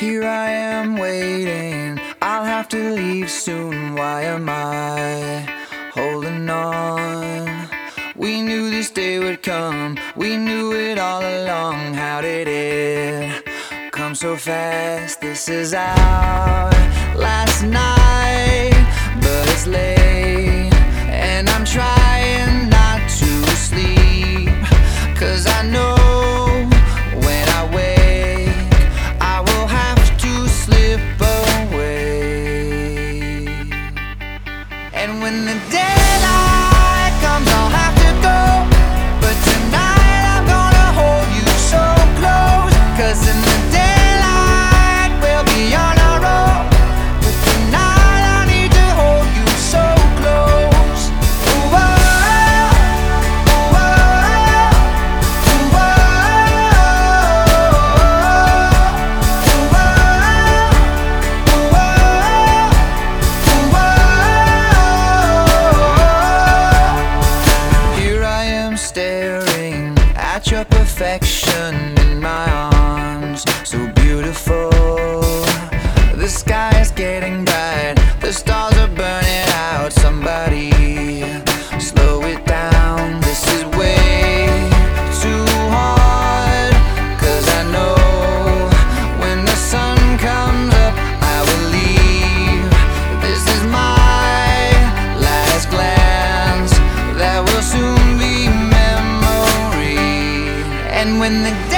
Here I am waiting. I'll have to leave soon. Why am I holding on? We knew this day would come. We knew it all along. How did it come so fast? This is our last night, And when the daylight Your perfection in my arms. So beautiful. The sky is getting bright. The stars are burning out. Somebody And when the